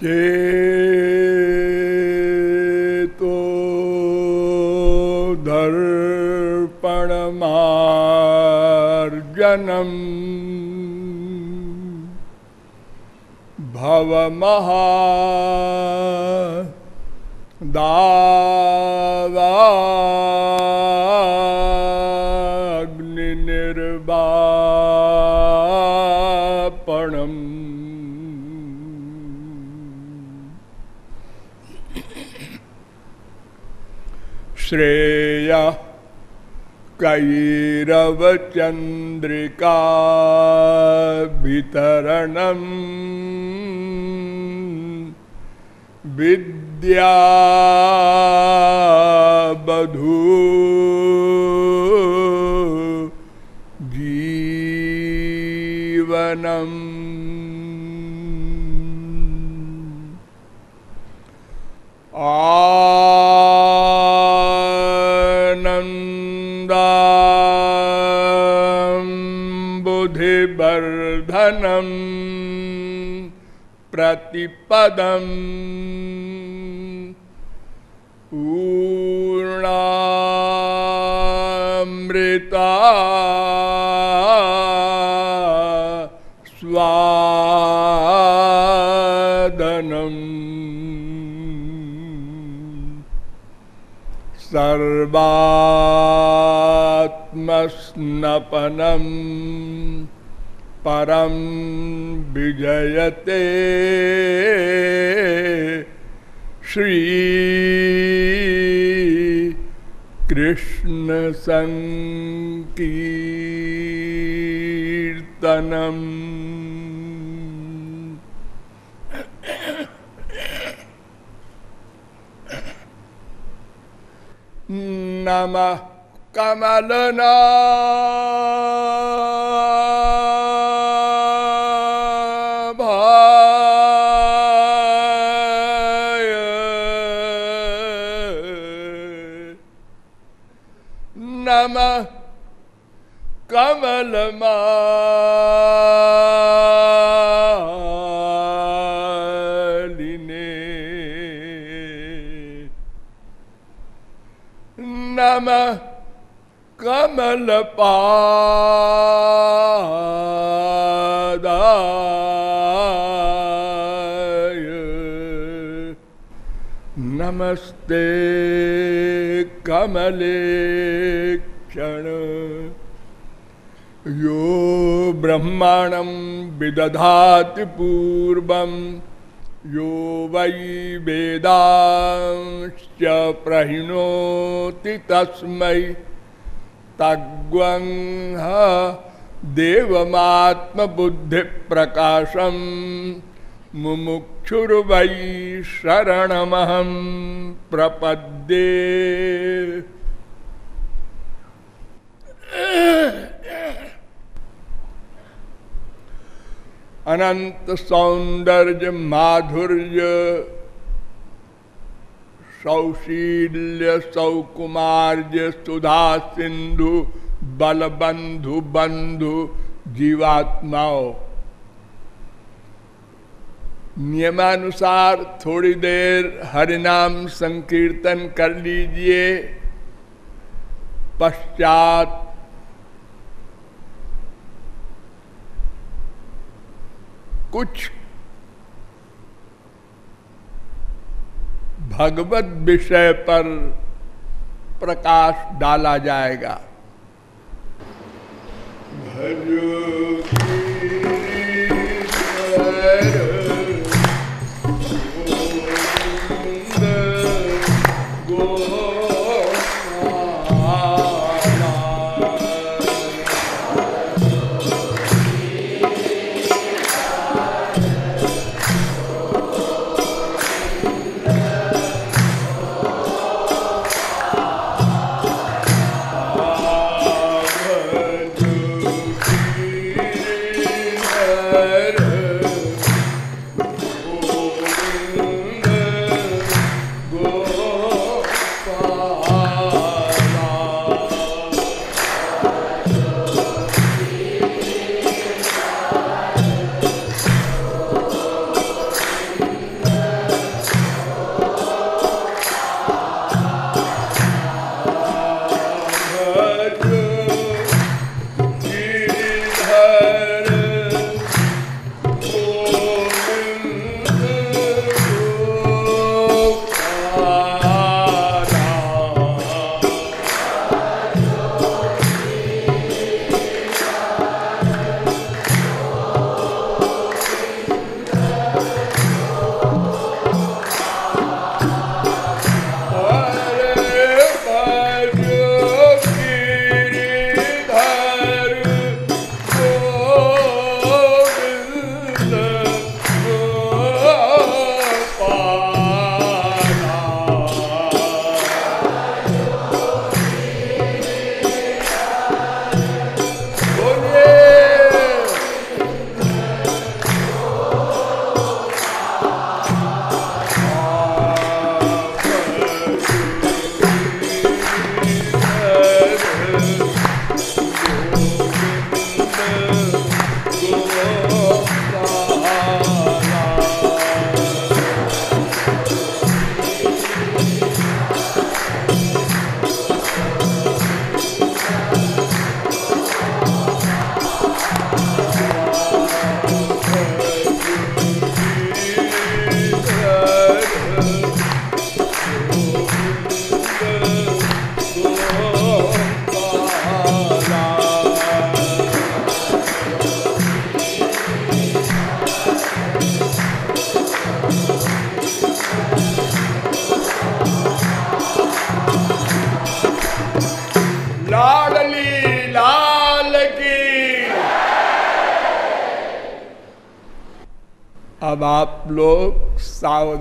चेतो दर्पणमार्जनम्। भवमहा दावाग्निर्वापणम् श्रेय कैरवचन्द्रिका वितरणम् विद्या जीवनम्। आनन्दा बुधिवर्धनम् प्रतिपदम् पूर्णामृता स्वादनम् सर्वात्मस्नपनम् परम विजयते। श्री कृष्ण संकीर्तनम। नमः कमलना नम कमलमालिने नमः नमस्ते कमले क्षण। यो ब्रह्माणं विदधाति पूर्वं, यो वै वेदांश्च प्रहिणोति तस्मै। तग्वंह देवमात्मबुद्धिप्रकाशम् मुमुक्षुर्वै शरणमहं प्रपद्ये। अनंत सौंदर्य माधुर्य, सौशील्य सौकुमार्य सुधा सिंधु, बलबंधु बंधु जीवात्माओं। नियमानुसार थोड़ी देर हरिनाम संकीर्तन कर लीजिए, पश्चात कुछ। भगवत विषय पर प्रकाश डाला जाएगा। भजो की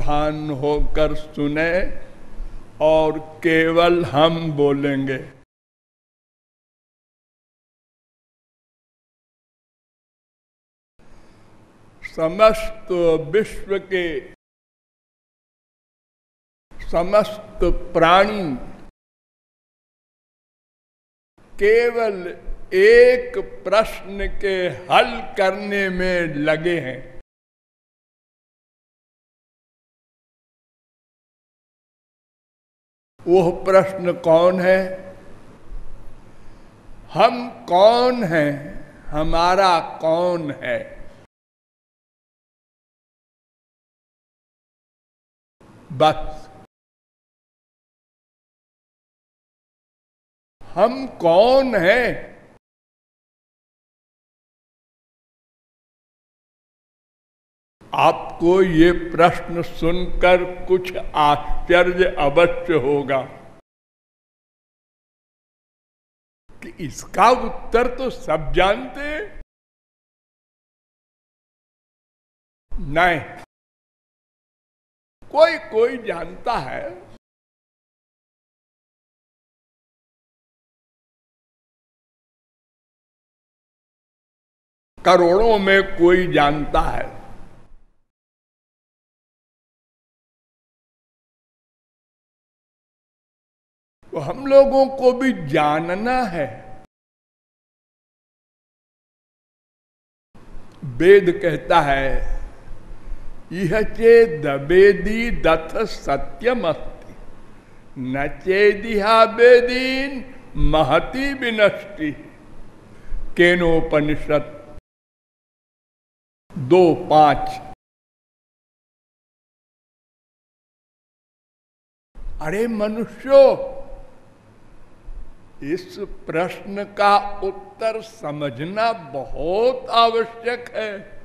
सावधान होकर सुने और केवल हम बोलेंगे। समस्त विश्व के समस्त प्राणी केवल एक प्रश्न के हल करने में लगे हैं। वह प्रश्न कौन है? हम कौन हैं? हमारा कौन है? बस। हम कौन हैं? आपको ये प्रश्न सुनकर कुछ आश्चर्य अवश्य होगा। कि इसका उत्तर तो सब जानते नहीं। कोई कोई जानता है। करोड़ों में कोई जानता है। तो हम लोगों को भी जानना है। वेद कहता है यह चेदवेदी दथ सत्यम अस्ति न चेदिहा वेदीन महति विनष्टि। केनोपनिषद दो पाँच। अरे मनुष्यो इस प्रश्न का उत्तर समझना बहुत आवश्यक है।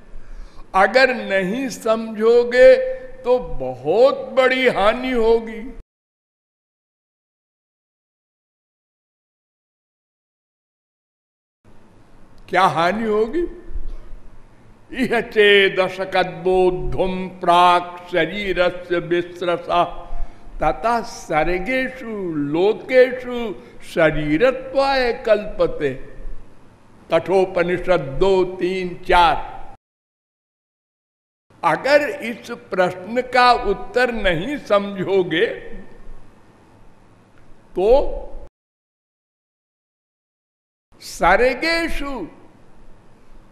अगर नहीं समझोगे तो बहुत बड़ी हानि होगी। क्या हानि होगी? यह चेदशकदोधुम प्राक शरीर से विश्रसा तथा सर्गेशु लोकेशु शरीरत्वाय कल्पते। कठोपनिषद दो तीन चार। अगर इस प्रश्न का उत्तर नहीं समझोगे तो सर्गेशु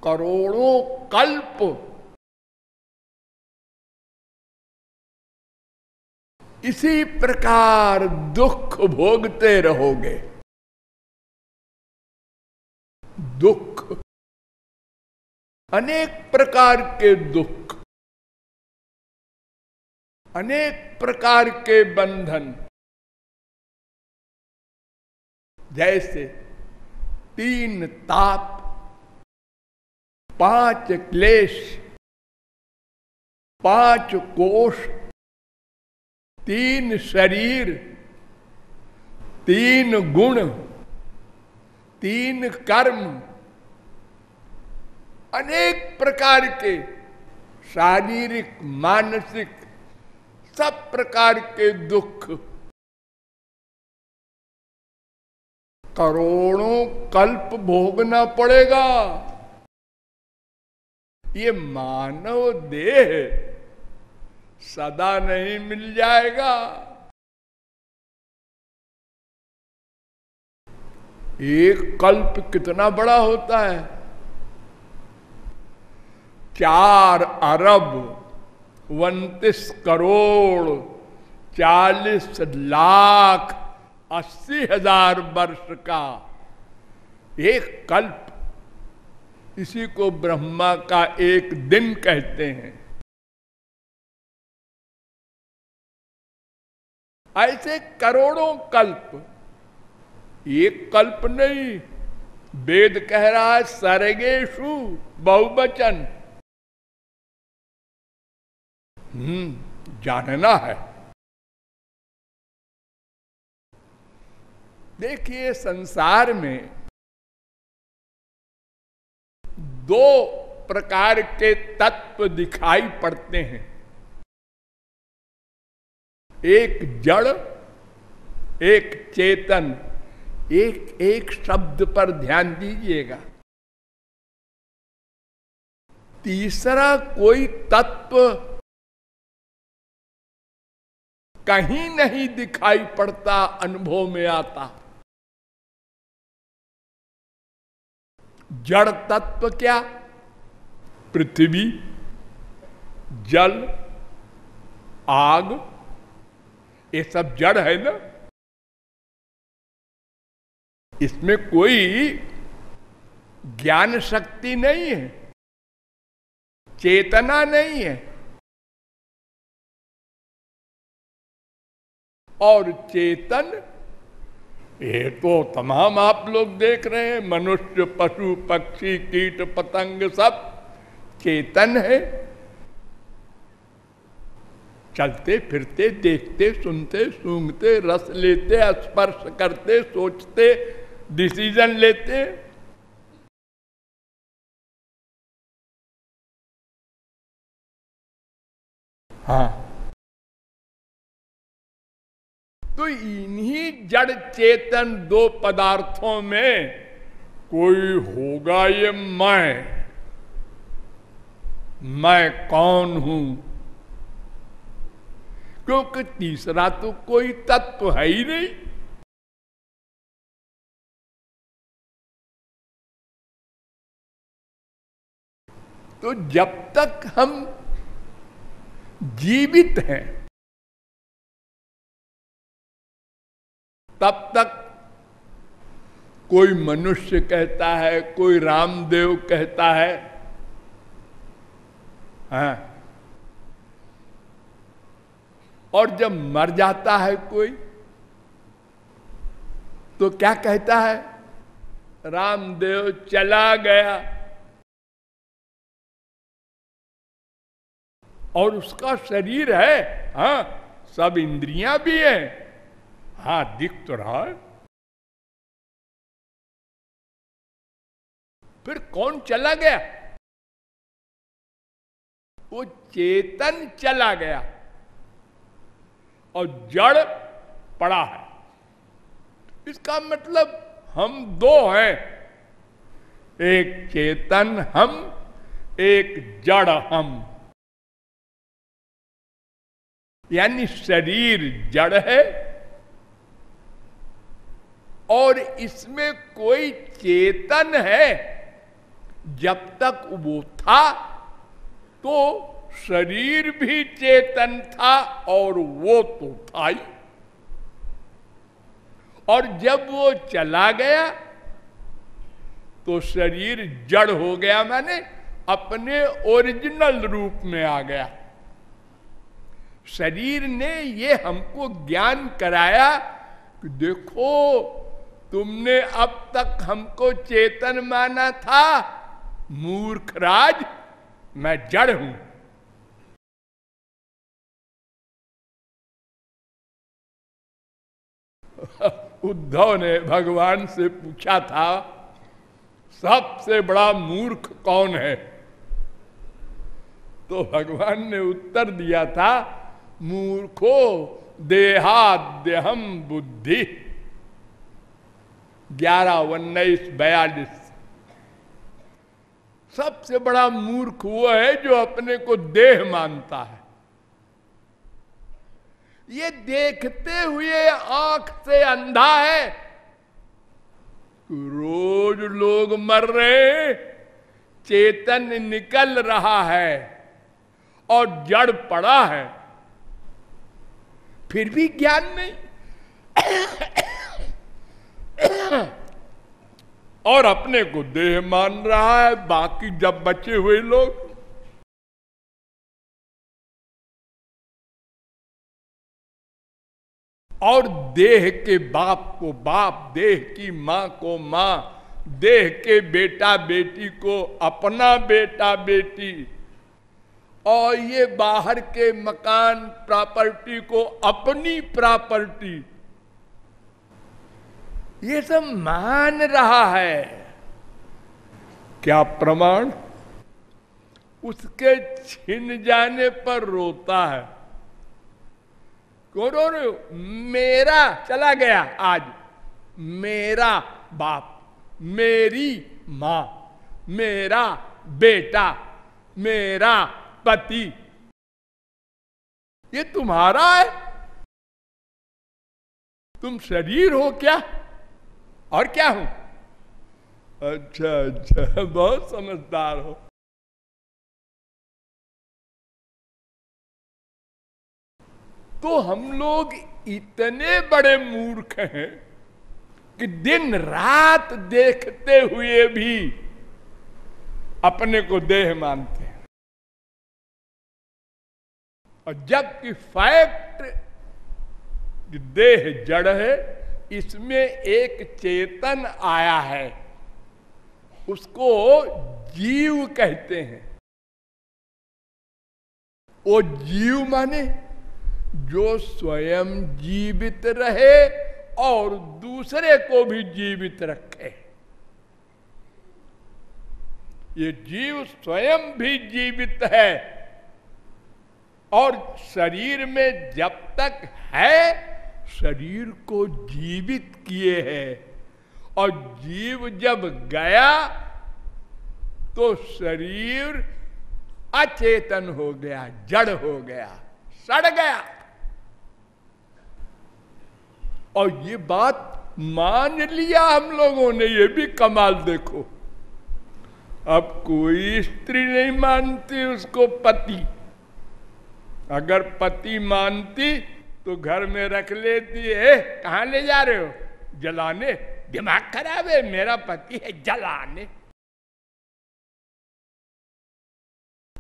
करोड़ों कल्प इसी प्रकार दुख भोगते रहोगे। दुख। अनेक प्रकार के दुख। अनेक प्रकार के बंधन। जैसे तीन ताप, पाँच क्लेश, पाँच कोष तीन शरीर, तीन गुण, तीन कर्म, अनेक प्रकार के शारीरिक, मानसिक, सब प्रकार के दुख। करोड़ों कल्प भोगना पड़ेगा। ये मानव देह सदा नहीं मिल जाएगा। एक कल्प कितना बड़ा होता है। चार अरब उन्तीस करोड़ चालीस लाख अस्सी हज़ार वर्ष का। एक कल्प। इसी को ब्रह्मा का एक दिन कहते हैं। ऐसे करोड़ों कल्प। एक कल्प नहीं, वेद कह रहा है सरगेशु बहुवचन। हम्म जानना है। देखिए, संसार में दो प्रकार के तत्व दिखाई पड़ते हैं। एक जड़, एक चेतन। एक एक शब्द पर ध्यान दीजिएगा। तीसरा कोई तत्व कहीं नहीं दिखाई पड़ता, अनुभव में आता। जड़ तत्व क्या? पृथ्वी, जल, आग ये सब जड़ है ना? इसमें कोई ज्ञान शक्ति नहीं है, चेतना नहीं है। और चेतन, ये तो तमाम आप लोग देख रहे हैं, मनुष्य, पशु, पक्षी, कीट, पतंग सब चेतन है। चलते फिरते, देखते, सुनते, सूंघते, रस लेते, स्पर्श करते, सोचते डिसीज़न लेते। हाँ। तो इन्हीं जड़ चेतन दो पदार्थों में कोई होगा ये मैं? मैं कौन हूँ? क्योंकि तीसरा तो कोई तत्व है ही नहीं। तो जब तक हम जीवित हैं, तब तक कोई मनुष्य कहता है, कोई रामदेव कहता है हाँ और जब मर जाता है कोई तो क्या कहता है? रामदेव चला गया। और उसका शरीर है हाँ सब इंद्रियाँ भी हैं। हाँ दिख तो रहा है। फिर कौन चला गया? वो चेतन चला गया। और जड़ पड़ा है। इसका मतलब हम दो हैं। एक चेतन हम, एक जड़ हम। यानी शरीर जड़ है और इसमें कोई चेतन है। जब तक वो था तो शरीर भी चेतन था और वो तो था ही। और जब वो चला गया तो शरीर जड़ हो गया मैंने, अपने ओरिजिनल रूप में आ गया। शरीर ने ये हमको ज्ञान कराया कि देखो, तुमने अब तक हमको चेतन माना था मूर्खराज मैं जड़ हूँ। उद्धव ने भगवान से पूछा था, सबसे बड़ा मूर्ख कौन है? तो भगवान ने उत्तर दिया था, मूर्खो देहाद्यहम बुद्धि। ग्यारह, उन्नीस, बयालीस। सबसे बड़ा मूर्ख वो है जो अपने को देह मानता है। ये देखते हुए आँख से अंधा है। रोज लोग मर रहे, चेतन निकल रहा है और जड़ पड़ा है। फिर भी ज्ञान नहीं और अपने को देह मान रहा है, बाकी जब बचे हुए लोग और देह के बाप को बाप, देह की माँ को माँ, देह के बेटा बेटी को अपना बेटा बेटी। और ये बाहर के मकान प्रॉपर्टी को अपनी प्रॉपर्टी। ये सब मान रहा है। क्या प्रमाण? उसके छिन जाने पर रोता है। क्यों रो रहे हो मेरा चला गया आज। मेरा बाप, मेरी माँ, मेरा बेटा, मेरा पति। ये तुम्हारा है? तुम शरीर हो क्या? और क्या हो? अच्छा अच्छा बहुत समझदार हो। तो हम लोग इतने बड़े मूर्ख हैं कि दिन रात देखते हुए भी अपने को देह मानते हैं। और जबकि फैक्ट देह जड़ है, इसमें एक चेतन आया है, उसको जीव कहते हैं। वो जीव माने जो स्वयं जीवित रहे और दूसरे को भी जीवित रखे। ये जीव स्वयं भी जीवित है और शरीर में जब तक है, शरीर को जीवित किए हैं। और जीव जब गया तो शरीर अचेतन हो गया, जड़ हो गया, सड़ गया। और ये बात मान लिया हम लोगों ने, ये भी कमाल देखो। अब कोई स्त्री नहीं मानती उसको पति। अगर पति मानती तो घर में रख लेती है कहा ले जा रहे हो? जलाने। दिमाग खराब है, मेरा पति है, जलाने।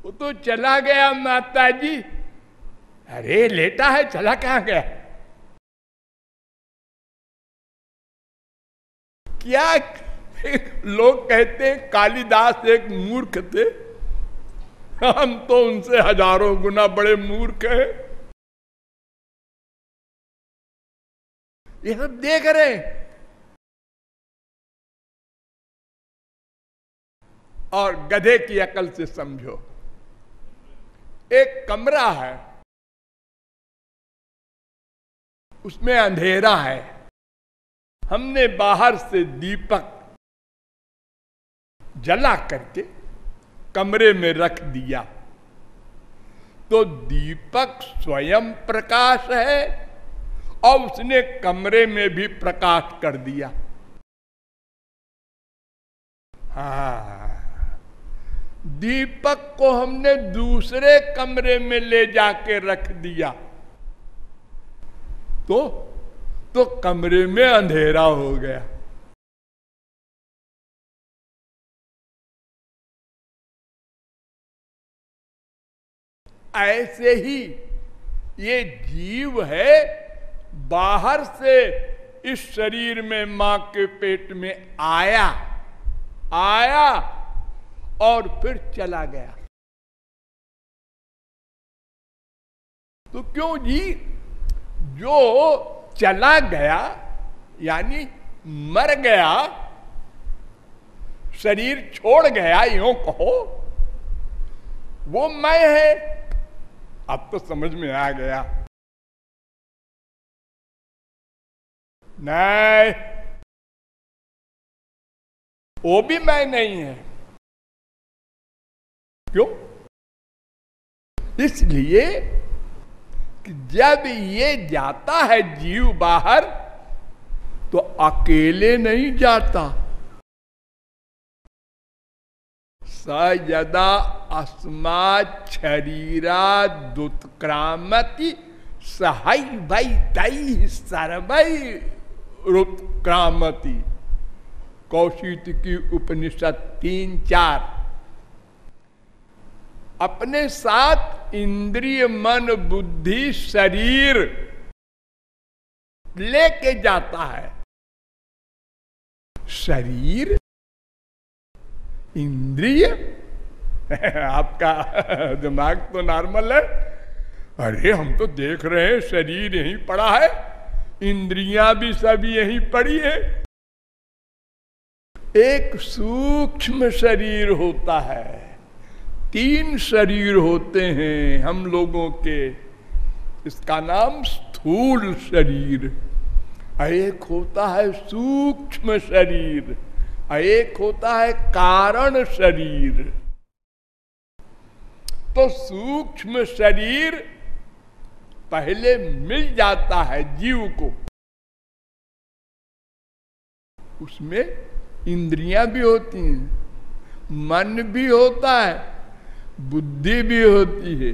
वो तो चला गया माता जी अरे, लेटा है, चला कहाँ गया? क्या लोग कहते हैं, कालिदास एक मूर्ख थे? हम तो उनसे हज़ारों गुना बड़े मूर्ख हैं। ये सब देख रहे हैं। और गधे की अकल से समझो, एक कमरा है, उसमें अंधेरा है। हमने बाहर से दीपक जला करके कमरे में रख दिया। तो दीपक स्वयं प्रकाश है और उसने कमरे में भी प्रकाश कर दिया। हा, दीपक को हमने दूसरे कमरे में ले जाके रख दिया। तो तो कमरे में अंधेरा हो गया। ऐसे ही ये जीव है, बाहर से इस शरीर में माँ के पेट में आया आया और फिर चला गया। तो क्यों जी? जो चला गया, यानी मर गया, शरीर छोड़ गया, यो कहो, वो मैं है। अब तो समझ में आ गया। नहीं, वो भी मैं नहीं है। क्यों? इसलिए जब ये जाता है जीव बाहर तो अकेले नहीं जाता। सदा अस्मा शरीरा दुत्क्रामति सहई भई तई सर्वई रुत्क्रामति। कौशित की उपनिषद तीन चार अपने साथ इंद्रिय, मन, बुद्धि, शरीर लेके जाता है। शरीर, इंद्रिय, आपका दिमाग तो नॉर्मल है। अरे, हम तो देख रहे हैं, शरीर यहीं पड़ा है, इंद्रियाँ भी सब यहीं पड़ी है। एक सूक्ष्म शरीर होता है। तीन शरीर होते हैं हम लोगों के। इसका नाम स्थूल शरीर। एक होता है सूक्ष्म शरीर, एक होता है कारण शरीर। तो सूक्ष्म शरीर पहले मिल जाता है जीव को। उसमें इंद्रियाँ भी होती हैं, मन भी होता है बुद्धि भी होती है।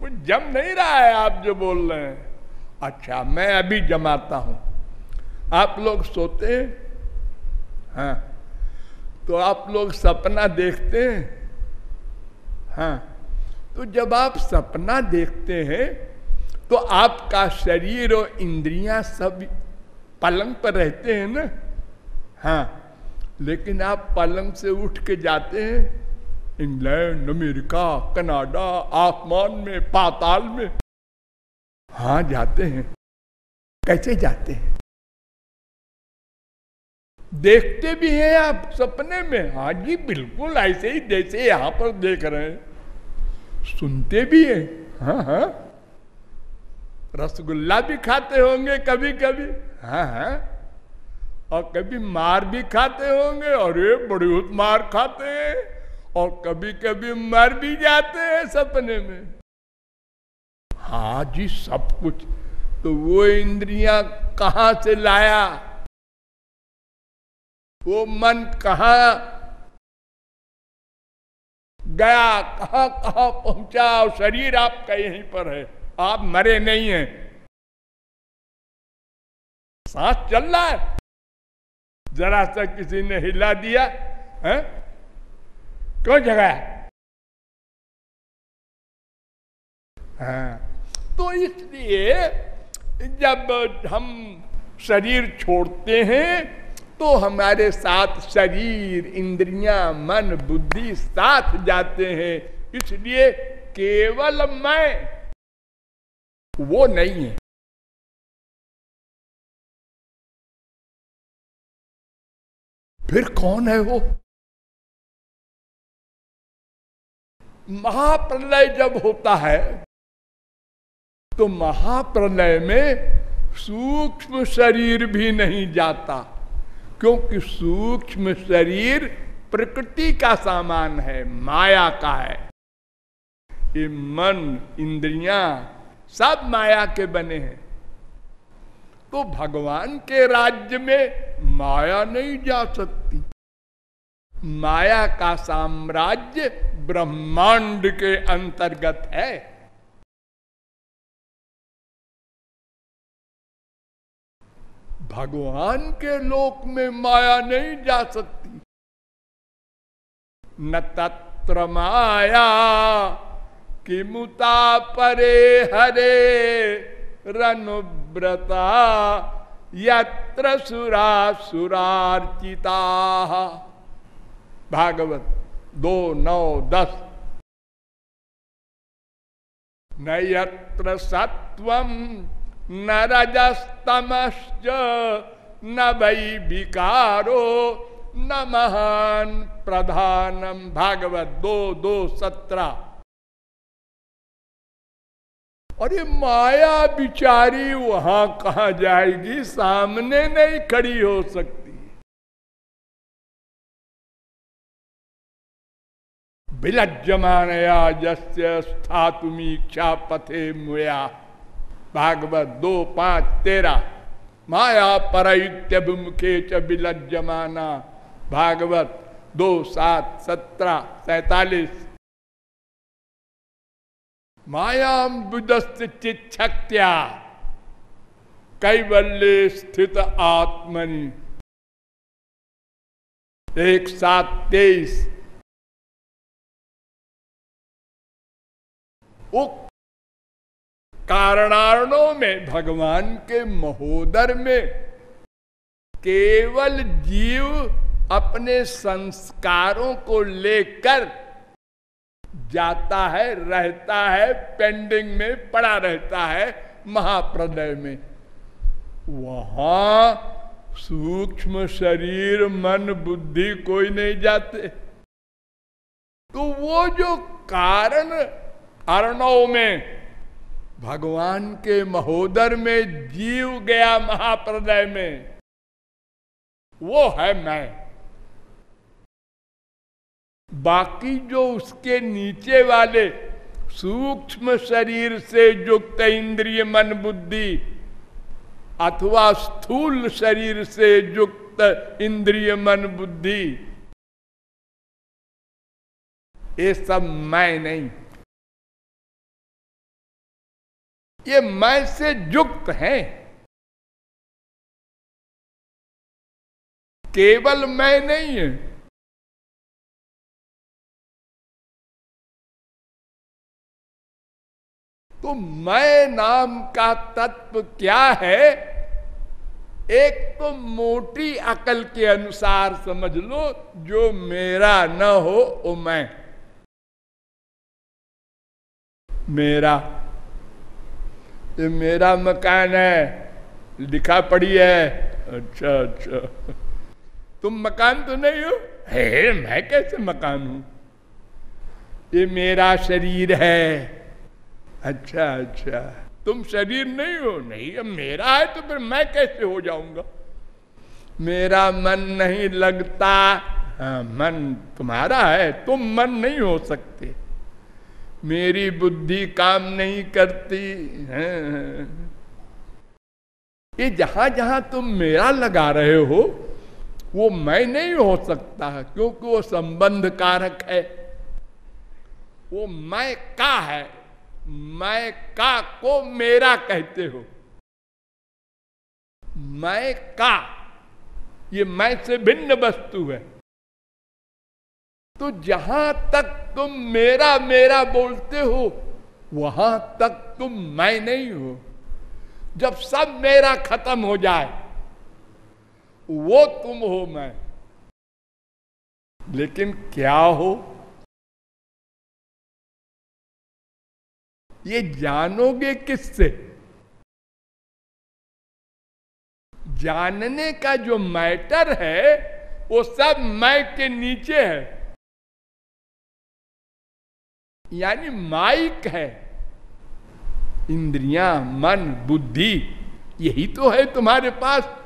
कुछ जम नहीं रहा है आप जो बोल रहे हैं। अच्छा मैं अभी जमाता हूँ। आप लोग सोते हैं। तो आप लोग सपना देखते हैं? हाँ। तो जब आप सपना देखते हैं तो आपका शरीर और इंद्रियाँ सब पलंग पर रहते हैं ना? हाँ। लेकिन आप पलंग से उठ के जाते हैं, इंग्लैंड, अमेरिका, कनाडा, आसमान में, पाताल में। हाँ जाते हैं। कैसे जाते हैं? देखते भी हैं आप सपने में। हाँ जी, बिल्कुल ऐसे ही जैसे यहाँ पर देख रहे हैं। सुनते भी हैं। हाँ हाँ। रसगुल्ला भी खाते होंगे कभी कभी हाँ हाँ। और कभी मार भी खाते होंगे ये बहुत मार खाते हैं और कभी कभी मर भी जाते हैं सपने में। हाँ जी, सब कुछ। तो वो इंद्रियाँ कहाँ से लाया? वो मन कहा गया? कहा कहा पहुँचा? और शरीर आपका यहीं पर है। आप मरे नहीं हैं। सांस चल रहा है। जरा सा किसी ने हिला दिया, है? क्यों जगाया हाँ। तो इसलिए जब हम शरीर छोड़ते हैं तो हमारे साथ शरीर, इंद्रियाँ, मन, बुद्धि साथ जाते हैं। इसलिए केवल मैं, वो नहीं है। फिर कौन है वो? महाप्रलय जब होता है तो महाप्रलय में सूक्ष्म शरीर भी नहीं जाता, क्योंकि सूक्ष्म शरीर प्रकृति का सामान है, माया का है। ये मन, इंद्रियाँ सब माया के बने हैं। तो भगवान के राज्य में माया नहीं जा सकती। माया का साम्राज्य ब्रह्मांड के अंतर्गत है। भगवान के लोक में माया नहीं जा सकती। न तत्र माया, किमुता परे हरे। रनुव्रता यत्र सुरा सुरार्चिता। भागवत दो, नौ, दस। न यत्र सत्वम न रजस्तमश्च न वै विकारो न महान प्रधानम भागवत दो दो, सत्रह। अरे माया बिचारी वहाँ कहा जाएगी? सामने नहीं खड़ी हो सकती। विलज्जमानया जस्य स्थातुमीक्षा पथे मुया। भागवत दो पाँच तेरह माया परयुत्यभिमुखे च विलज्जमाना। भागवत दो सात सत्रह सैतालीस। मायाम बुदस्त चिच्छक्त्या कैवल्य स्थित आत्मनि। एक सात तेईस। कारणार्णों में भगवान के महोदर में केवल जीव अपने संस्कारों को लेकर जाता है, रहता है पेंडिंग में, पड़ा रहता है, महाप्रलय में। वहाँ सूक्ष्म शरीर, मन, बुद्धि कोई नहीं जाते। तो वो जो कारण अर्णव में, भगवान के महोदर में जीव गया महाप्रदय में, वो है मैं। बाकी जो उसके नीचे वाले सूक्ष्म शरीर से युक्त इंद्रिय मन बुद्धि अथवा स्थूल शरीर से युक्त इंद्रिय मन बुद्धि, ये सब मैं नहीं। ये मैं से युक्त है। केवल मैं नहीं है। तो मैं नाम का तत्व क्या है? एक तो मोटी अकल के अनुसार समझ लो, जो मेरा न हो, वो मैं। मेरा। ये मेरा मकान है, लिखा पड़ी है। अच्छा अच्छा। तुम मकान तो नहीं हो? है, मैं कैसे मकान हूँ? ये मेरा शरीर है। अच्छा अच्छा। तुम शरीर नहीं हो नहीं अब मेरा है तो फिर मैं कैसे हो जाऊँगा? मेरा मन नहीं लगता। हाँ, मन तुम्हारा है तुम मन नहीं हो सकते। मेरी बुद्धि काम नहीं करती। है ये जहाँ जहाँ तुम मेरा लगा रहे हो वो मैं नहीं हो सकता क्योंकि वो संबंध कारक है। वो मैं का है? मैं का को मेरा कहते हो? मैं का? ये मैं से भिन्न वस्तु है। तो जहाँ तक तुम मेरा मेरा बोलते हो, वहाँ तक तुम मैं नहीं हो। जब सब मेरा खत्म हो जाए, वो तुम हो मैं। लेकिन क्या हो? ये जानोगे किससे? जानने का जो मैटर है, वो सब मैं के नीचे है। यानी माइक है। इंद्रियाँ, मन, बुद्धि, यही तो है तुम्हारे पास।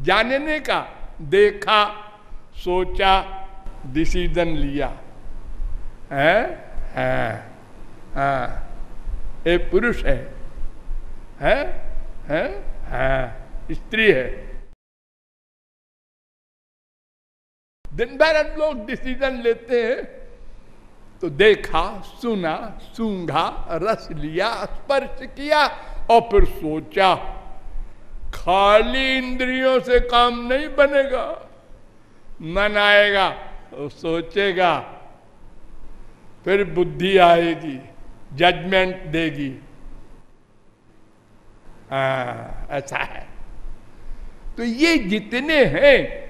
जानने का, देखा, सोचा डिसीज़न लिया। है? है। हाँ। ये पुरुष है है है है, स्त्री है। दिन भर हम लोग डिसीज़न लेते हैं तो देखा, सुना, सूंघा, रस लिया, स्पर्श किया और फिर सोचा, खाली इंद्रियों से काम नहीं बनेगा। मन आएगा, सोचेगा, फिर बुद्धि आएगी। जजमेंट देगी। आ, ऐसा है। तो ये जितने हैं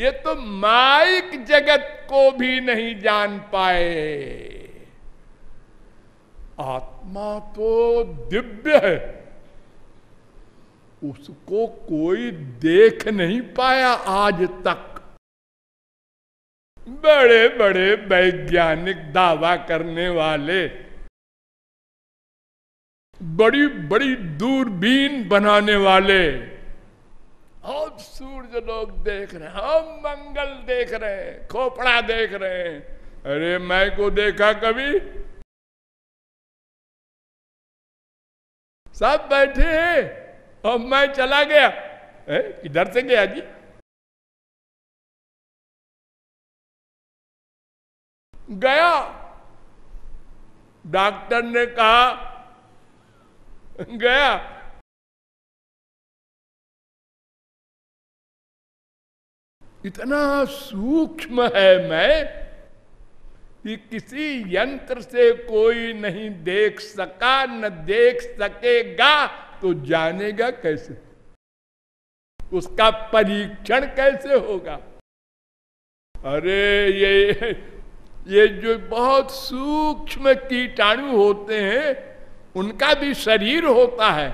ये तो माइक जगत को भी नहीं जान पाए। आत्मा तो दिव्य है। उसको कोई देख नहीं पाया आज तक। बड़े बड़े वैज्ञानिक दावा करने वाले बड़ी बड़ी दूरबीन बनाने वाले। हम सूर्य लोग देख रहे हैं हम मंगल देख रहे हैं, खोपड़ा देख रहे हैं। अरे मैं को देखा कभी? सब बैठे हैं और मैं चला गया। किधर से गया जी। गया। डॉक्टर ने कहा गया। इतना सूक्ष्म है मैं कि किसी यंत्र से कोई नहीं देख सका, न देख सकेगा तो जानेगा कैसे? उसका परीक्षण कैसे होगा? अरे, ये ये जो बहुत सूक्ष्म कीटाणु होते हैं उनका भी शरीर होता है,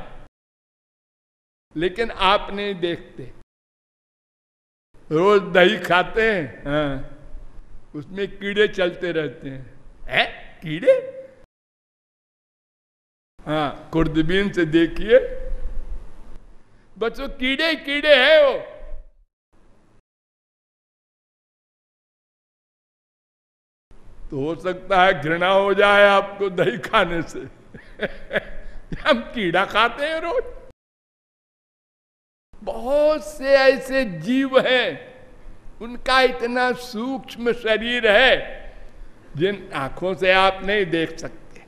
लेकिन आप नहीं देखते। रोज दही खाते हैं हाँ। उसमें कीड़े चलते रहते हैं। है? कीड़े? हाँ खुर्दबीन से देखिए। बच्चों, कीड़े कीड़े हैं वो। तो हो सकता है घृणा हो जाए आपको दही खाने से। हम कीड़ा खाते हैं रोज। बहुत से ऐसे जीव हैं, उनका इतना सूक्ष्म शरीर है, जिन आँखों से आप नहीं देख सकते।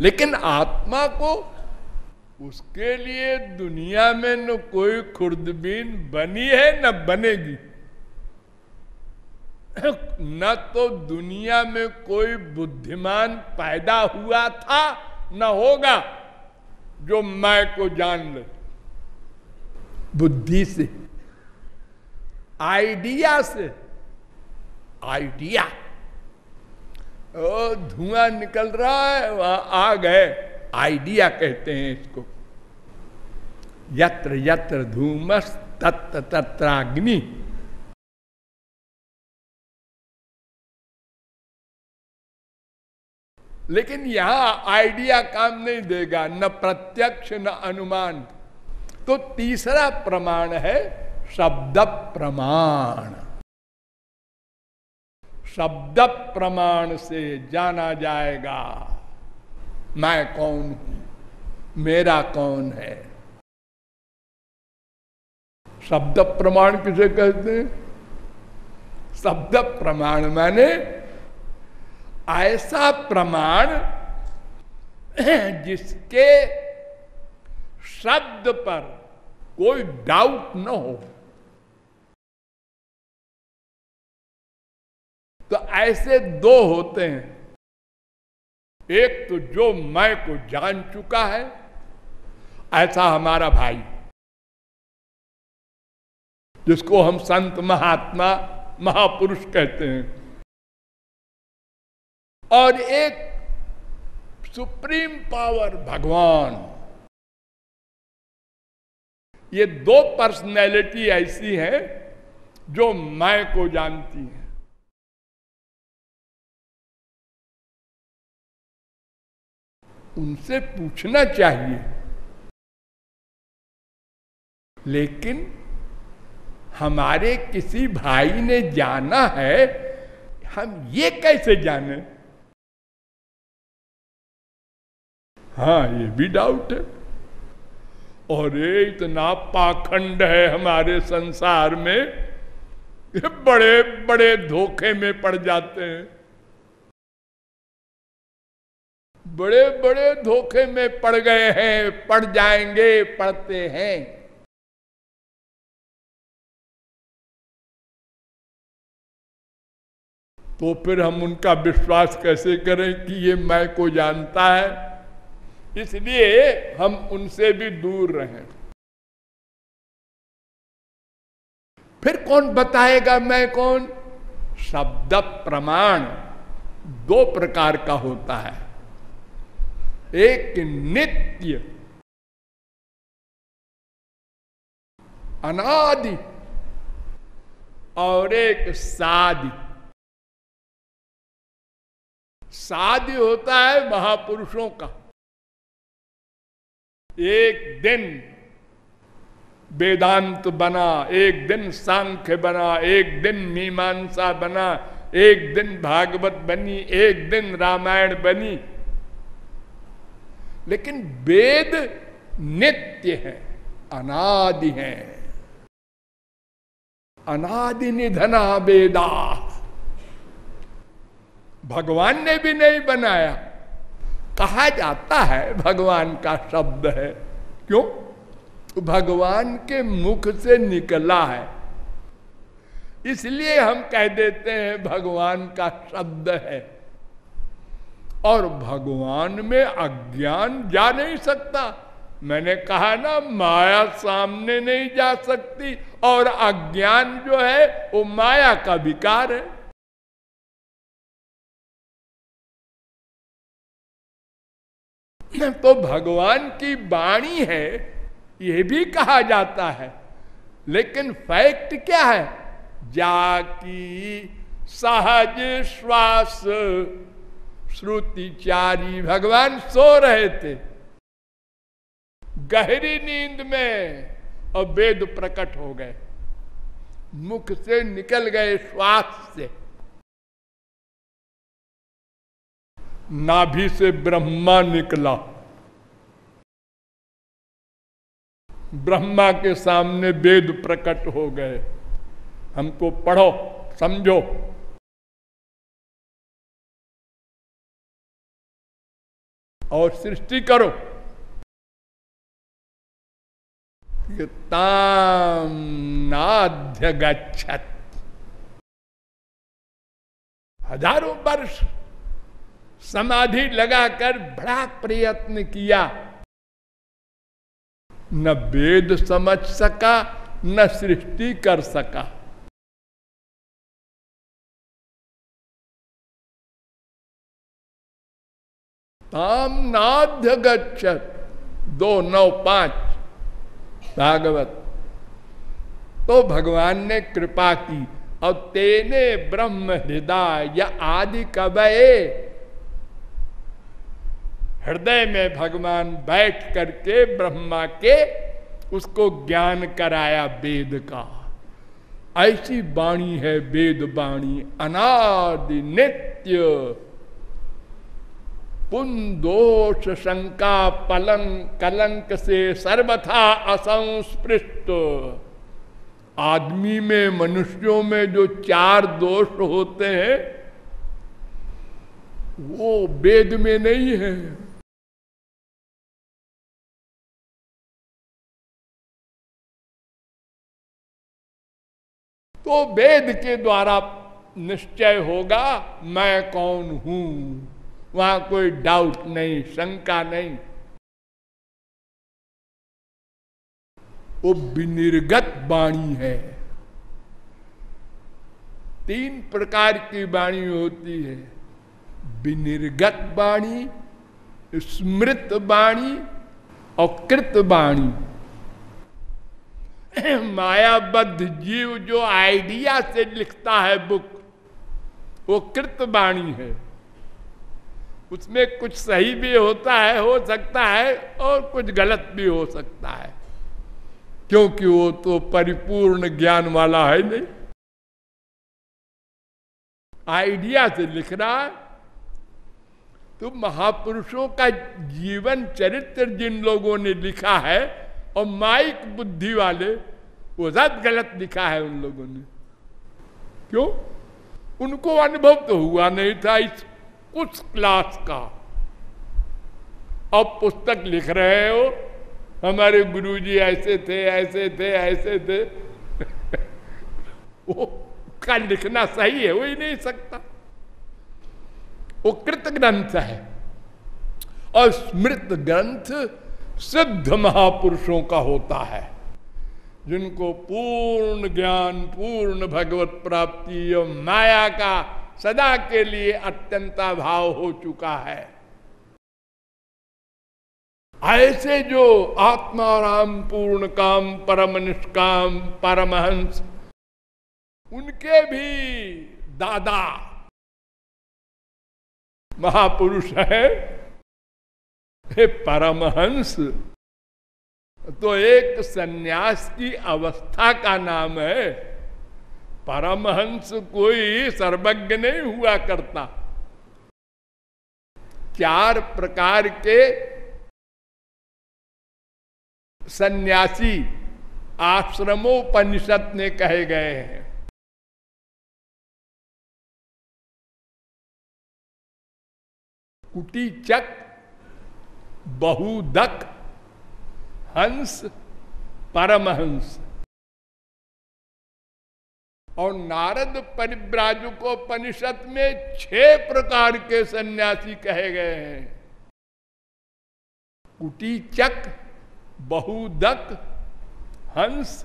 लेकिन आत्मा को उसके लिए दुनिया में न कोई खुर्दबीन बनी है, न बनेगी। न तो दुनिया में कोई बुद्धिमान पैदा हुआ था, न होगा, जो मैं को जान ले। बुद्धि से, आइडिया से, आइडिया। धुआँ निकल रहा है, वहाँ आग है आइडिया कहते हैं इसको। यत्र यत्र धूमस, तत्र तत्राग्नि लेकिन यहाँ आइडिया काम नहीं देगा, न प्रत्यक्ष, न अनुमान। तो तीसरा प्रमाण है शब्द प्रमाण। शब्द प्रमाण से जाना जाएगा, मैं कौन हूँ? मेरा कौन है? शब्द प्रमाण किसे कहते हैं? शब्द प्रमाण माने ऐसा प्रमाण जिसके शब्द पर कोई डाउट न हो। तो ऐसे दो होते हैं। एक तो जो मैं को जान चुका है, ऐसा हमारा भाई, जिसको हम संत महात्मा, महापुरुष कहते हैं। और एक सुप्रीम पावर, भगवान। ये दो पर्सनैलिटी ऐसी है जो मैं को जानती है। उनसे पूछना चाहिए। लेकिन हमारे किसी भाई ने जाना है, हम ये कैसे जाने? हाँ ये भी डाउट है। और ये इतना पाखंड है हमारे संसार में, ये बड़े बड़े धोखे में पड़ जाते हैं। बड़े बड़े धोखे में पड़ गए हैं, पड़ जाएँगे, पड़ते हैं। तो फिर हम उनका विश्वास कैसे करें कि ये मैं को जानता है? इसलिए हम उनसे भी दूर रहें। फिर कौन बताएगा मैं कौन? शब्द प्रमाण दो प्रकार का होता है। एक नित्य, अनादि, और एक सादि। सादि होता है महापुरुषों का। एक दिन वेदांत बना, एक दिन सांख्य बना, एक दिन मीमांसा बना, एक दिन भागवत बनी, एक दिन रामायण बनी। लेकिन वेद नित्य है, अनादि है। अनादि निधना वेदा। भगवान ने भी नहीं बनाया। कहा जाता है भगवान का शब्द है। क्यों? भगवान के मुख से निकला है। इसलिए हम कह देते हैं भगवान का शब्द है। और भगवान में अज्ञान जा नहीं सकता। मैंने कहा ना, माया सामने नहीं जा सकती। और अज्ञान जो है, वो माया का विकार है। तो भगवान की वाणी है, यह भी कहा जाता है। लेकिन फैक्ट क्या है? जाकी सहज श्वास। श्रुतिचारी भगवान सो रहे थे। गहरी नींद में और वेद प्रकट हो गए। मुख से निकल गए श्वास से। नाभि से ब्रह्मा निकला। ब्रह्मा के सामने वेद प्रकट हो गए। हमको पढ़ो, समझो। और सृष्टि करो। ये ताम नाध्य गच्छत। हज़ारों वर्ष समाधि लगाकर बड़ा प्रयत्न किया। न वेद समझ सका, न सृष्टि कर सका। ताम नाध्य गच्छत। दो, नौ, पाँच। भागवत। तो भगवान ने कृपा की। और तेने ब्रह्म हृदय आदि कबे हृदय में भगवान बैठ करके ब्रह्मा के उसको ज्ञान कराया वेद का। ऐसी वाणी है, वेद वाणी, अनादि नित्य। पुंदोष शंका पलंक कलंक से सर्वथा असंस्पृष्ट। आदमी में, मनुष्यों में जो चार दोष होते हैं, वो वेद में नहीं है। तो वेद के द्वारा निश्चय होगा, मैं कौन हूँ? वहाँ कोई डाउट नहीं, शंका नहीं। वो विनिर्गत वाणी है। तीन प्रकार की वाणी होती है। विनिर्गत वाणी, स्मृत वाणी और कृत वाणी। मायाबद्ध जीव जो आइडिया से लिखता है बुक, वो कृत वाणी है। उसमें कुछ सही भी होता है, हो सकता है, और कुछ गलत भी हो सकता है। क्योंकि वो तो परिपूर्ण ज्ञान वाला है नहीं। आइडिया से लिख रहा है। तो महापुरुषों का जीवन चरित्र जिन लोगों ने लिखा है और माइक बुद्धि वाले, वो सब गलत लिखा है उन लोगों ने। क्यों? उनको अनुभव तो हुआ नहीं था इस उस क्लास का। अब पुस्तक लिख रहे हो, हमारे गुरुजी ऐसे थे ऐसे थे ऐसे थे। वो का लिखना सही है, वो ही नहीं सकता। वो कृत ग्रंथ है। और स्मृत ग्रंथ सिद्ध महापुरुषों का होता है, जिनको पूर्ण ज्ञान, पूर्ण भगवत प्राप्ति और माया का सदा के लिए अत्यंता भाव हो चुका है। ऐसे जो आत्माराम पूर्ण काम, परम निष्काम, परमहंस, उनके भी दादा महापुरुष हे। परमहंस तो एक सन्यास की अवस्था का नाम है। परमहंस कोई सर्वज्ञ नहीं हुआ करता। चार प्रकार के सन्यासी आश्रमोपनिषद ने कहे गए हैं। कुटीचक बहुदक हंस, परमहंस। और नारद परिव्राजकोपनिषद में छह प्रकार के सन्यासी कहे गए हैं। कुटीचक, बहुदक, हंस,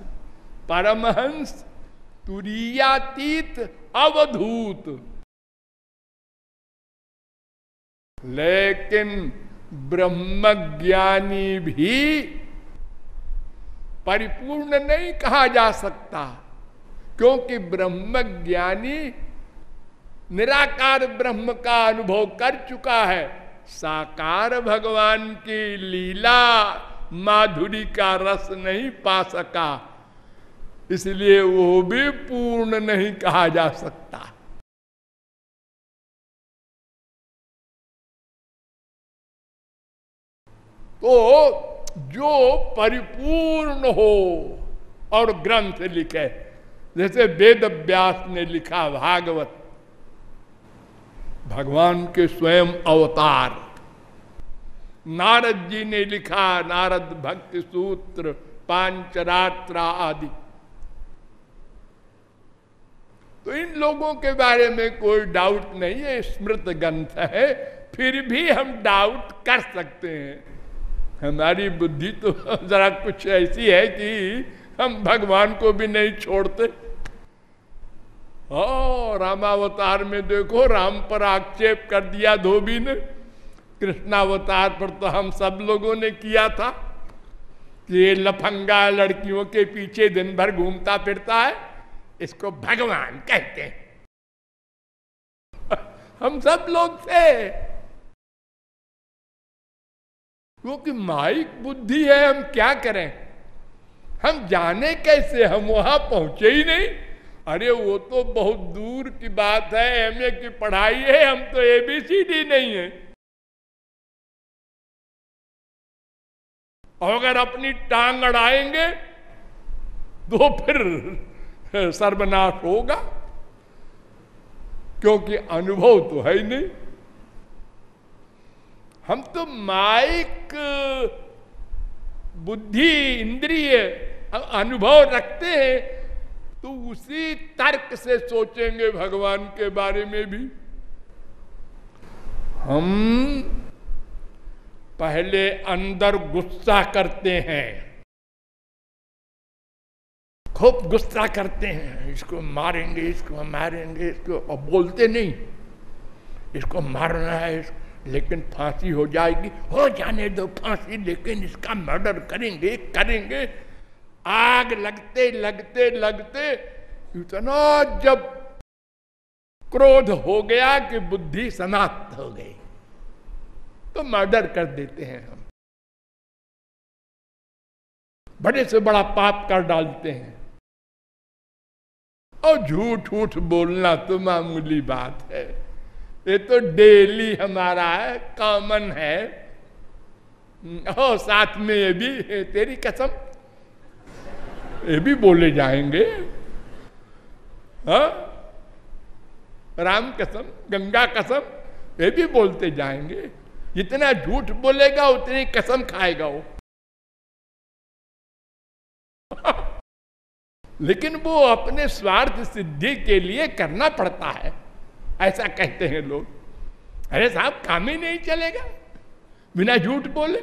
परमहंस, तुरीयातीत, अवधूत। लेकिन ब्रह्मज्ञानी भी परिपूर्ण नहीं कहा जा सकता, क्योंकि ब्रह्मज्ञानी निराकार ब्रह्म का अनुभव कर चुका है। साकार भगवान की लीला माधुरी का रस नहीं पा सका, इसलिए वो भी पूर्ण नहीं कहा जा सकता। तो जो परिपूर्ण हो, और ग्रंथ लिखे, जैसे वेद व्यास ने लिखा भागवत, भगवान के स्वयं अवतार। नारद जी ने लिखा नारद भक्ति सूत्र, पांचरात्रा आदि। तो इन लोगों के बारे में कोई डाउट नहीं है, स्मृत ग्रंथ है, फिर भी हम डाउट कर सकते हैं। हमारी बुद्धि तो जरा कुछ ऐसी है कि हम भगवान को भी नहीं छोड़ते। ओ रामावतार में देखो, राम पर आक्षेप कर दिया धोबी ने। कृष्णावतार पर तो हम सब लोगों ने किया था कि ये लफंगा लड़कियों के पीछे दिन भर घूमता फिरता है, इसको भगवान कहते हैं। हम सब लोग थे। क्योंकि माइक बुद्धि है, हम क्या करें? हम जाने कैसे, हम वहाँ पहुँचे ही नहीं। अरे, वो तो बहुत दूर की बात है एमए की पढ़ाई है, हम तो एबीसीडी नहीं है। और अगर अपनी टांग अड़ाएँगे तो फिर सर्वनाश होगा, क्योंकि अनुभव तो है ही नहीं। हम तो माइक, बुद्धि, इंद्रिय अनुभव रखते हैं तो उसी तर्क से सोचेंगे भगवान के बारे में भी। हम पहले अंदर गुस्सा करते हैं। खूब गुस्सा करते हैं। इसको मारेंगे इसको मारेंगे, इसको, और बोलते नहीं। इसको मारना है, इसको लेकिन फांसी हो जाएगी। हो जाने दो फांसी, लेकिन इसका मर्डर करेंगे करेंगे। आग लगते लगते लगते, इतना जब क्रोध हो गया कि बुद्धि समाप्त हो गई। तो मर्डर कर देते हैं हम। बड़े से बड़ा पाप कर डालते हैं। और झूठ झूठ बोलना तो मामूली बात है। ये तो डेली हमारा है कॉमन है। और साथ में ये भी तेरी कसम। ये भी बोले जाएँगे। हा? राम कसम, गंगा कसम, ये भी बोलते जाएँगे। जितना झूठ बोलेगा, उतनी कसम खाएगा वो। लेकिन वो अपने स्वार्थ सिद्धि के लिए करना पड़ता है। ऐसा कहते हैं लोग। अरे साहब, काम ही नहीं चलेगा। बिना झूठ बोले।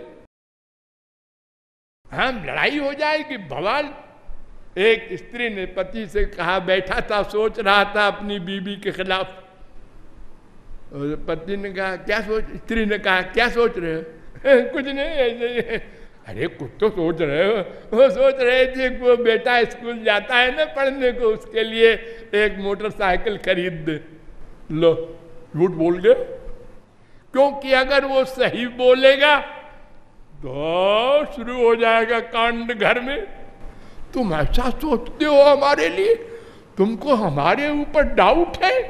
हम लड़ाई हो जाएगी भवाल एक स्त्री ने पति से कहा, बैठा था, सोच रहा था अपनी बीबी के खिलाफ। पति ने कहा, क्या सोच, स्त्री ने कहा, क्या सोच रहे हो? कुछ नहीं, ऐसे अरे, कुछ तो सोच रहे हो। वो सोच रहे थे वो बेटा स्कूल जाता है ना पढ़ने को, उसके लिए एक मोटरसाइकिल खरीद। दे लो, झूठ बोल गए क्योंकि अगर वो सही बोलेगा तो शुरू हो जाएगा कांड घर में। तुम ऐसा सोचते हो हमारे लिए? तुमको हमारे ऊपर डाउट है?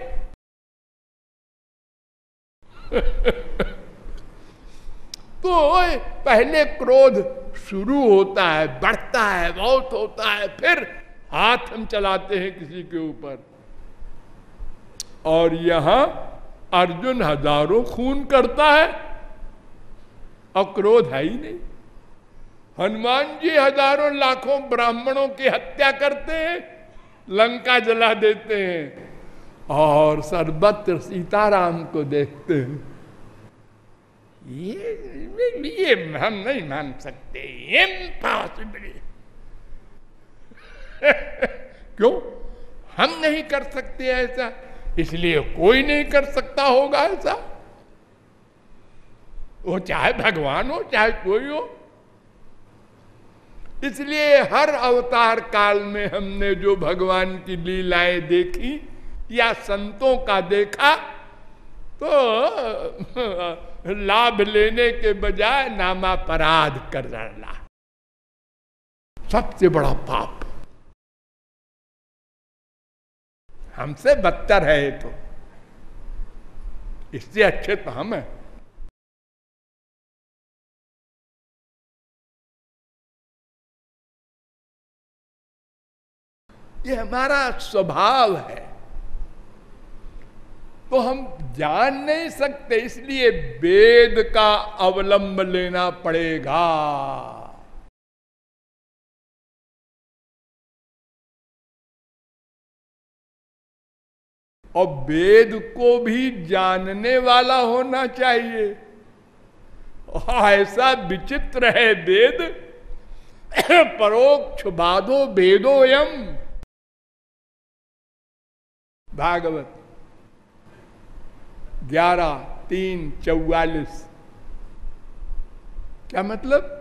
तो पहले क्रोध शुरू होता है, बढ़ता है, बहुत होता है, फिर हाथ हम चलाते हैं किसी के ऊपर। और यहाँ अर्जुन हज़ारों खून करता है। और क्रोध है ही नहीं। हनुमान जी हज़ारों लाखों ब्राह्मणों की हत्या करते हैं, लंका जला देते हैं और सर्वत्र सीताराम को देखते हैं। ये ये हम नहीं मान सकते। इम्पॉसिबल क्यों? हम नहीं कर सकते ऐसा। इसलिए कोई नहीं कर सकता होगा ऐसा। वो चाहे भगवान हो, चाहे कोई हो। इसलिए हर अवतार काल में हमने जो भगवान की लीलाएँ देखी या संतों का देखा तो लाभ लेने के बजाय नामापराध कर डाला सबसे बड़ा पाप हमसे बदतर है ये तो। इससे अच्छे तो हम हैं। ये हमारा स्वभाव है। तो हम जान नहीं सकते, इसलिए वेद का अवलंब लेना पड़ेगा। और वेद को भी जानने वाला होना चाहिए। ऐसा विचित्र है वेद। परोक्ष बाधो वेदो यम। भागवत ग्यारह, तीन, चौवालीस। क्या मतलब?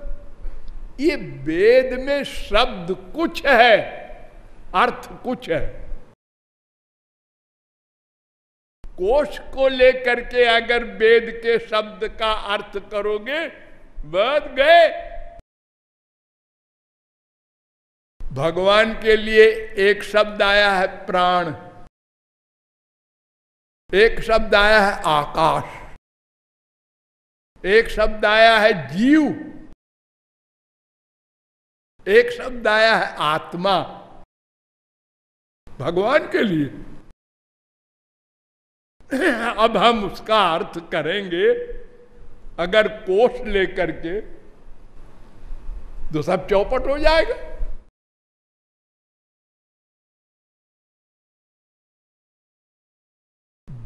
ये वेद में शब्द कुछ है, अर्थ कुछ है। कोष को लेकर के अगर वेद के शब्द का अर्थ करोगे बद गए। भगवान के लिए एक शब्द आया है प्राण। एक शब्द आया है आकाश। एक शब्द आया है जीव। एक शब्द आया है आत्मा। भगवान के लिए। अब हम उसका अर्थ करेंगे, अगर कोष लेकर के तो सब चौपट हो जाएगा।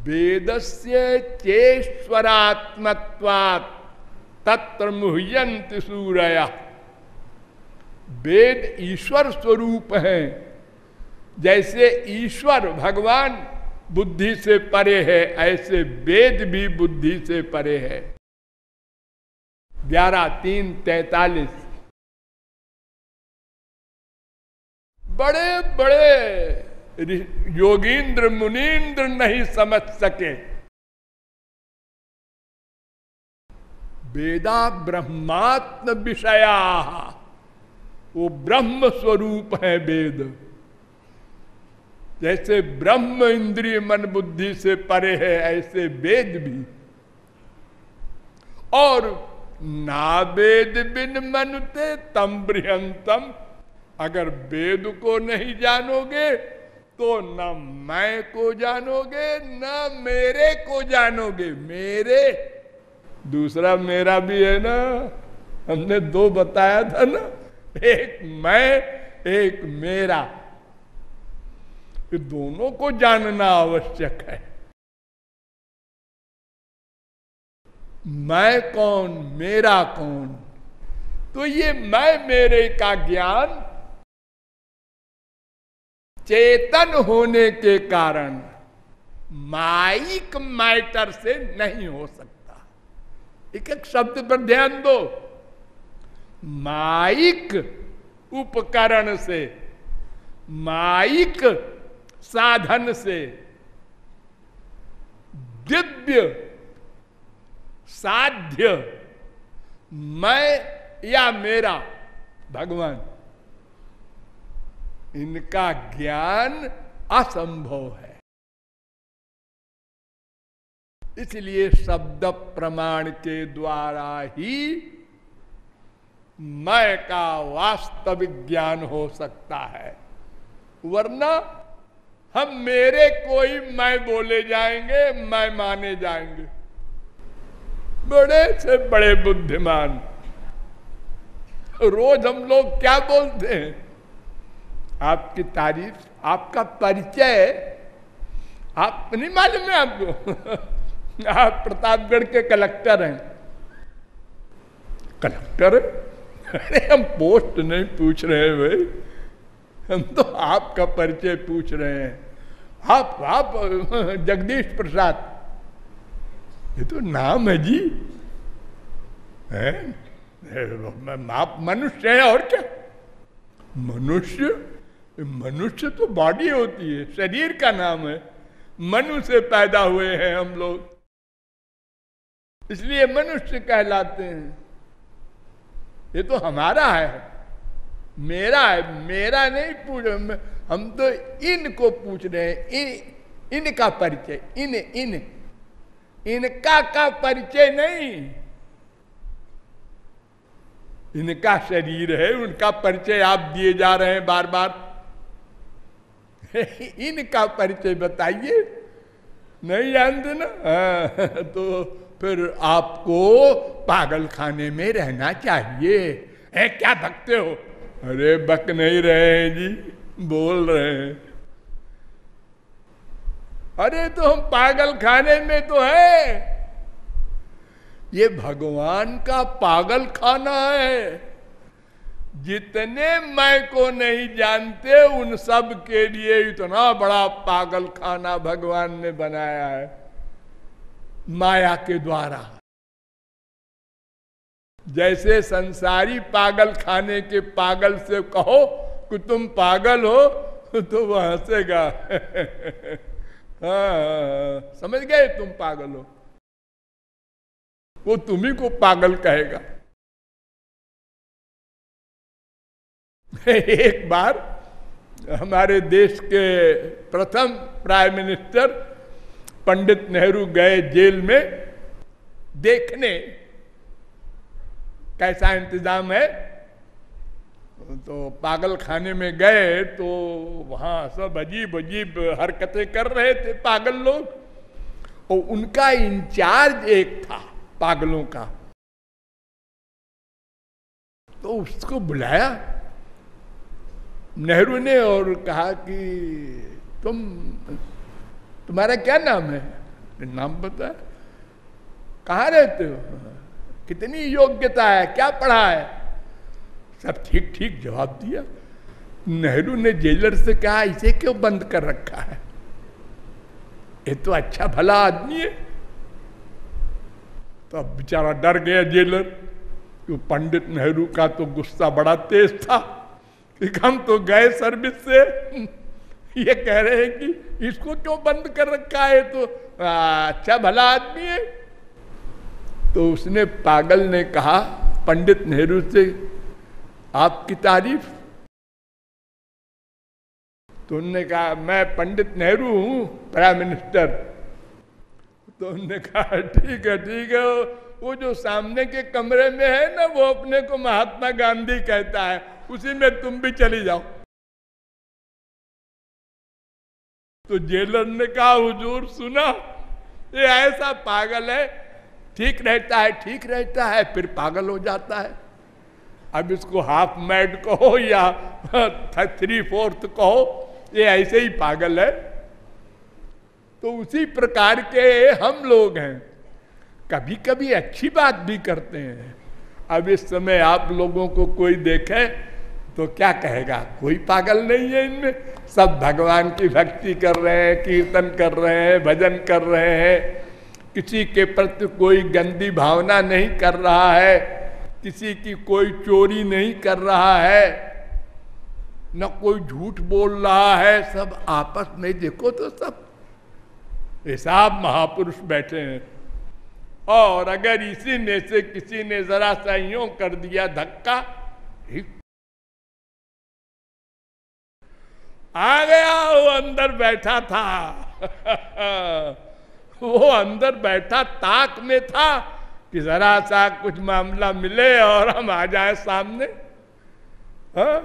वेदस्य चेश्वरात्मत्वात् तत्र मुह्यंत सूर्य। वेद ईश्वर स्वरूप है। जैसे ईश्वर भगवान बुद्धि से परे है, ऐसे वेद भी बुद्धि से परे है। ग्यारह, तीन, तैतालीस। बड़े बड़े योगींद्र मुनीन्द्र नहीं समझ सके। वेदा ब्रह्मात्म विषया, वो ब्रह्म स्वरूप है वेद। जैसे ब्रह्म इंद्रिय मन बुद्धि से परे है, ऐसे वेद भी। और ना वेद बिन मनते तम बृहंतम। अगर वेद को नहीं जानोगे तो न मैं को जानोगे, न मेरे को जानोगे, मेरे। दूसरा मेरा भी है ना, हमने दो बताया था ना, एक मैं, एक मेरा। दोनों को जानना आवश्यक है। मैं कौन, मेरा कौन? तो ये मैं, मेरे का ज्ञान चेतन होने के कारण माइक मैटर से नहीं हो सकता। एक एक शब्द पर ध्यान दो। माइक उपकरण से, माइक साधन से। दिव्य साध्य मैं या मेरा, भगवान, इनका ज्ञान असंभव है। इसलिए शब्द प्रमाण के द्वारा ही मैं का वास्तविक ज्ञान हो सकता है। वरना हम मेरे कोई मैं बोले जाएँगे, मैं माने जाएँगे। बड़े से बड़े बुद्धिमान। रोज हम लोग क्या बोलते हैं? आपकी तारीफ़, आपका परिचय, आप नहीं मालूम है आपको? आप प्रतापगढ़ के कलेक्टर हैं। कलेक्टर? अरे हम पोस्ट नहीं पूछ रहे हैं भाई। हम तो आपका परिचय पूछ रहे हैं। आप आप, जगदीश प्रसाद। ये तो नाम है जी। है? आप मनुष्य है और क्या? मनुष्य? मनुष्य तो बॉडी होती है। शरीर का नाम है। मनु से पैदा हुए हैं हम लोग। इसलिए मनुष्य कहलाते हैं। ये तो हमारा है। मेरा है मेरा नहीं पूछ हम तो इनको पूछ रहे हैं। इन इनका परिचय इन इन इनका का परिचय नहीं? इनका शरीर है उनका परिचय आप दिए जा रहे हैं बार बार इनका परिचय बताइए। नहीं जानते ना? हाँ, तो फिर आपको पागल खाने में रहना चाहिए। है क्या भगते हो? अरे बक नहीं रहे हैं जी, बोल रहे हैं। अरे तो हम पागल खाने में तो है। ये भगवान का पागल खाना है। जितने मैं को नहीं जानते, उन सब के लिए इतना बड़ा पागल खाना भगवान ने बनाया है, माया के द्वारा। जैसे संसारी पागल खाने के पागल से कहो कि तुम पागल हो तो वह हंसेगा हाँ, समझ गए तुम पागल हो। वो तुम्ही को पागल कहेगा। एक बार हमारे देश के प्रथम प्राइम मिनिस्टर पंडित नेहरू गए जेल में देखने कैसा इंतज़ाम है? तो पागल खाने में गए तो वहाँ सब अजीब अजीब हरकतें कर रहे थे पागल लोग। और उनका इंचार्ज एक था पागलों का। तो उसको बुलाया। नेहरू ने और कहा कि तुम, तुम्हारा क्या नाम है? नाम बता कहा रहते हो? कितनी योग्यता है, क्या पढ़ा है? सब ठीक ठीक, जवाब दिया। नेहरू ने जेलर से कहा, इसे क्यों बंद कर रखा है? ये तो अच्छा भला आदमी है। तो अब बेचारा डर गया जेलर। तो पंडित नेहरू का तो गुस्सा बड़ा तेज था कि हम तो गए सर्विस से। ये कह रहे हैं कि इसको क्यों बंद कर रखा है? तो अच्छा भला आदमी है। तो उसने पागल ने कहा, पंडित नेहरू से, आपकी तारीफ़। तो उनने कहा, मैं पंडित नेहरू हूँ प्राइम मिनिस्टर तो उनने कहा, ठीक है ठीक है, वो जो सामने के कमरे में है ना, वो अपने को महात्मा गांधी कहता है, उसी में तुम भी चली जाओ। तो जेलर ने कहा, हुजूर, सुना, ये ऐसा पागल है ठीक रहता है, ठीक रहता है, फिर पागल हो जाता है। अब इसको हाफ़ मैड कहो या थ्री फोर्थ कहो, ये ऐसे ही पागल है। तो उसी प्रकार के हम लोग हैं। कभी कभी अच्छी बात भी करते हैं। अब इस समय आप लोगों को कोई देखे तो क्या कहेगा? कोई पागल नहीं है इनमें। सब भगवान की भक्ति कर रहे हैं, कीर्तन कर रहे हैं, भजन कर रहे हैं। किसी के प्रति कोई गंदी भावना नहीं कर रहा है, किसी की कोई चोरी नहीं कर रहा है, न कोई झूठ बोल रहा है, सब आपस में देखो तो सब। हिसाब महापुरुष बैठे हैं। और अगर इसी ने से किसी ने जरा सा यूँ कर दिया धक्का आ गया वो अंदर बैठा था। वो अंदर बैठा ताक में था कि जरा सा कुछ मामला मिले और हम आ जाए सामने। हाँ?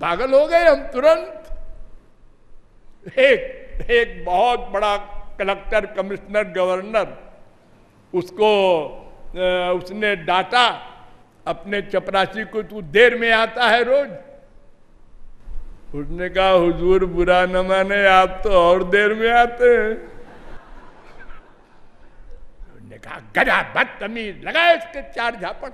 पागल हो गए हम तुरंत। एक एक बहुत बड़ा कलेक्टर कमिश्नर गवर्नर, उसको उसने डांटा, अपने चपरासी को तू देर में आता है रोज। उसने कहा, हुजूर, बुरा न माने, आप तो और देर में आते हैं। कहा गजा बदतमीज लगा इसके चार झापट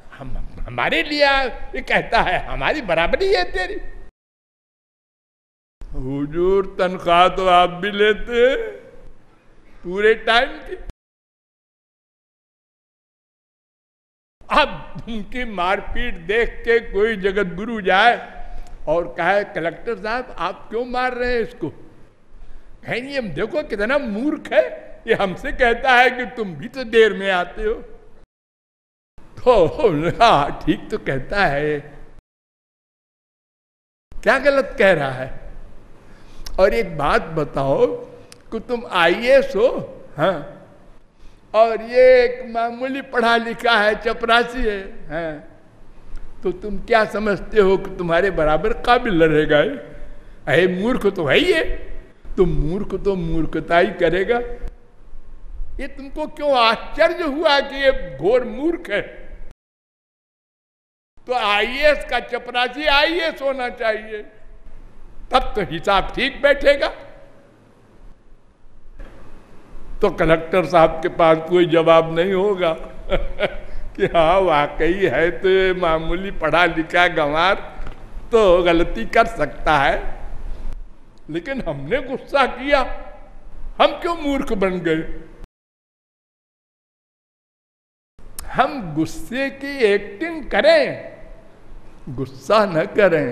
हम, हमारे लिए ये कहता है, हमारी बराबरी है तेरी। हुजूर तनख्वाह तो आप भी लेते पूरे टाइम की। अब उनकी मारपीट देख के कोई जगत गुरु जाए और कहे, कलेक्टर साहब, आप क्यों मार रहे हैं इसको? कहेंगे, हम देखो कितना मूर्ख है। ये हमसे कहता है कि तुम भी तो देर में आते हो। तो हाँ ठीक तो कहता है क्या गलत कह रहा है? और एक बात बताओ कि तुम आइए हो हाँ? और ये एक मामूली पढ़ा लिखा है, चपरासी है हाँ? तो तुम क्या समझते हो कि तुम्हारे बराबर काबिल रहेगा अरे, मूर्ख तो है ही है तो मूर्ख तो मूर्खता ही करेगा। ये तुमको क्यों आश्चर्य हुआ कि ये घोर मूर्ख है? तो आईएएस का चपरासी आईएएस होना चाहिए। तब तो हिसाब ठीक बैठेगा। तो कलेक्टर साहब के पास कोई जवाब नहीं होगा। कि हाँ वाकई है तो मामूली पढ़ा लिखा गंवार तो गलती कर सकता है। लेकिन हमने गुस्सा किया। हम क्यों मूर्ख बन गए? हम गुस्से की एक्टिंग करें, गुस्सा न करें।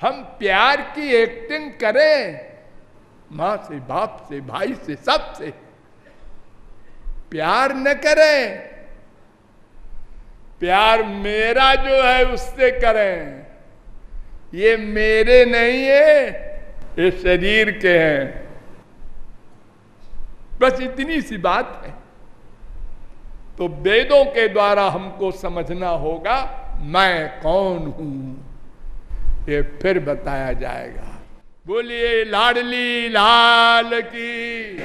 हम प्यार की एक्टिंग करें, माँ से, बाप से, भाई से, सबसे। प्यार न करें, प्यार मेरा जो है उससे करें। ये मेरे नहीं है, ये शरीर के हैं। बस इतनी सी बात है। तो वेदों के द्वारा हमको समझना होगा, मैं कौन हूँ? ये फिर बताया जाएगा। बोलिए, लाडली लाल की